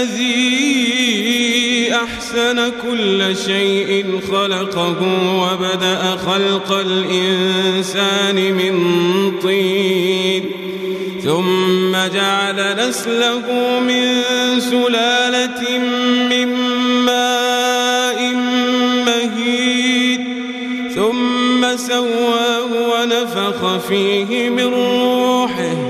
الذي أحسن كل شيء خلقه وبدأ خلق الإنسان من طين ثم جعل نسله من سلالة من ماء مهيد ثم سواه ونفخ فيه من روحه.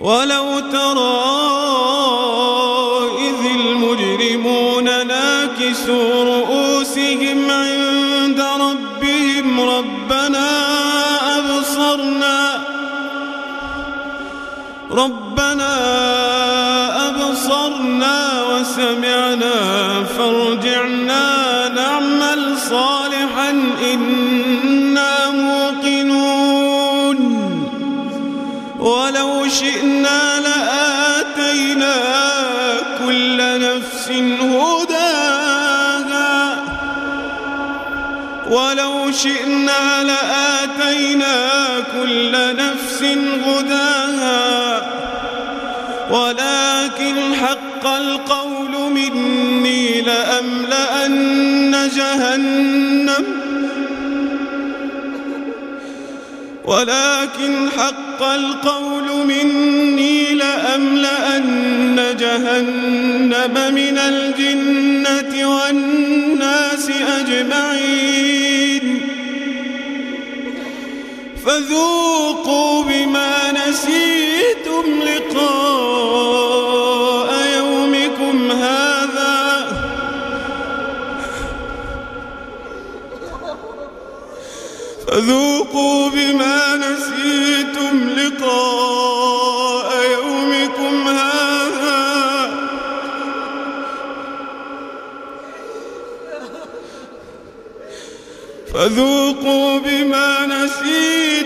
ولو ترى إذ المجرمون ناكسوا رؤوسهم عند ربهم ربنا أبصرنا ربنا أبصرنا وسمعنا فارجعنا شئنا لآتينا كل نفس هداها. ولو شئنا لآتينا كل نفس هداها. ولكن حق القول مني لأملأن جهنم. ولكن حق القول مني لأملأن جهنم من الجنة والناس أجمعين. فذوقوا فذوقوا بما نسيتم لقاء يومكم هذا. فذوقوا بما نسيتم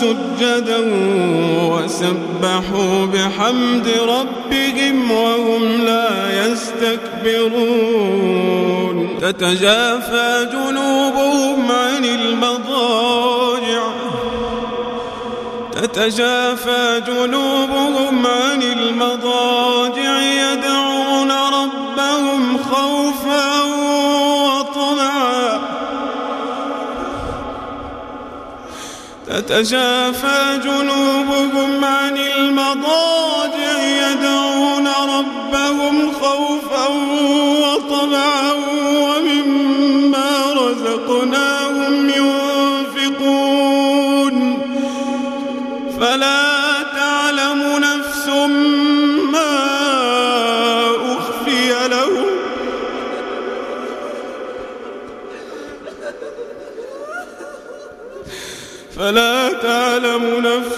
سجدا وسبحوا بحمد ربهم وهم لا يستكبرون. تتجافى جنوبهم عن المضاجع. تتجافى جنوبهم عن المضاجع يدعون ربهم خوفا تتجافى جنوبهم عن المضاجع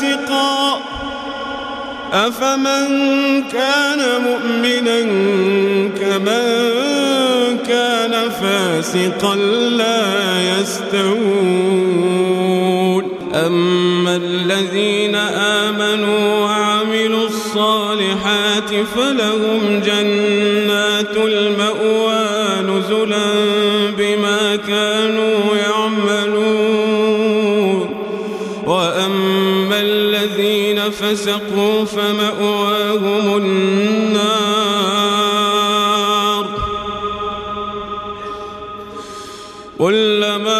فاسقا. أفمن كان مؤمنا كمن كان فاسقا لا يستوون. أما الذين آمنوا وعملوا الصالحات فلهم جنات المأوى نزلا فسقوا فمأواهم النار. كلما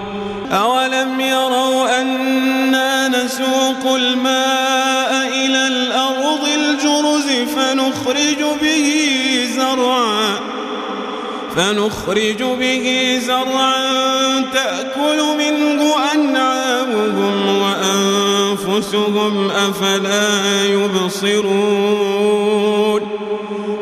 أولم يروا أنا نسوق الماء إلى الأرض الجرز فنخرج به زرعا فنخرج به زرعا تأكل منه أنعامهم وأنفسهم أفلا يبصرون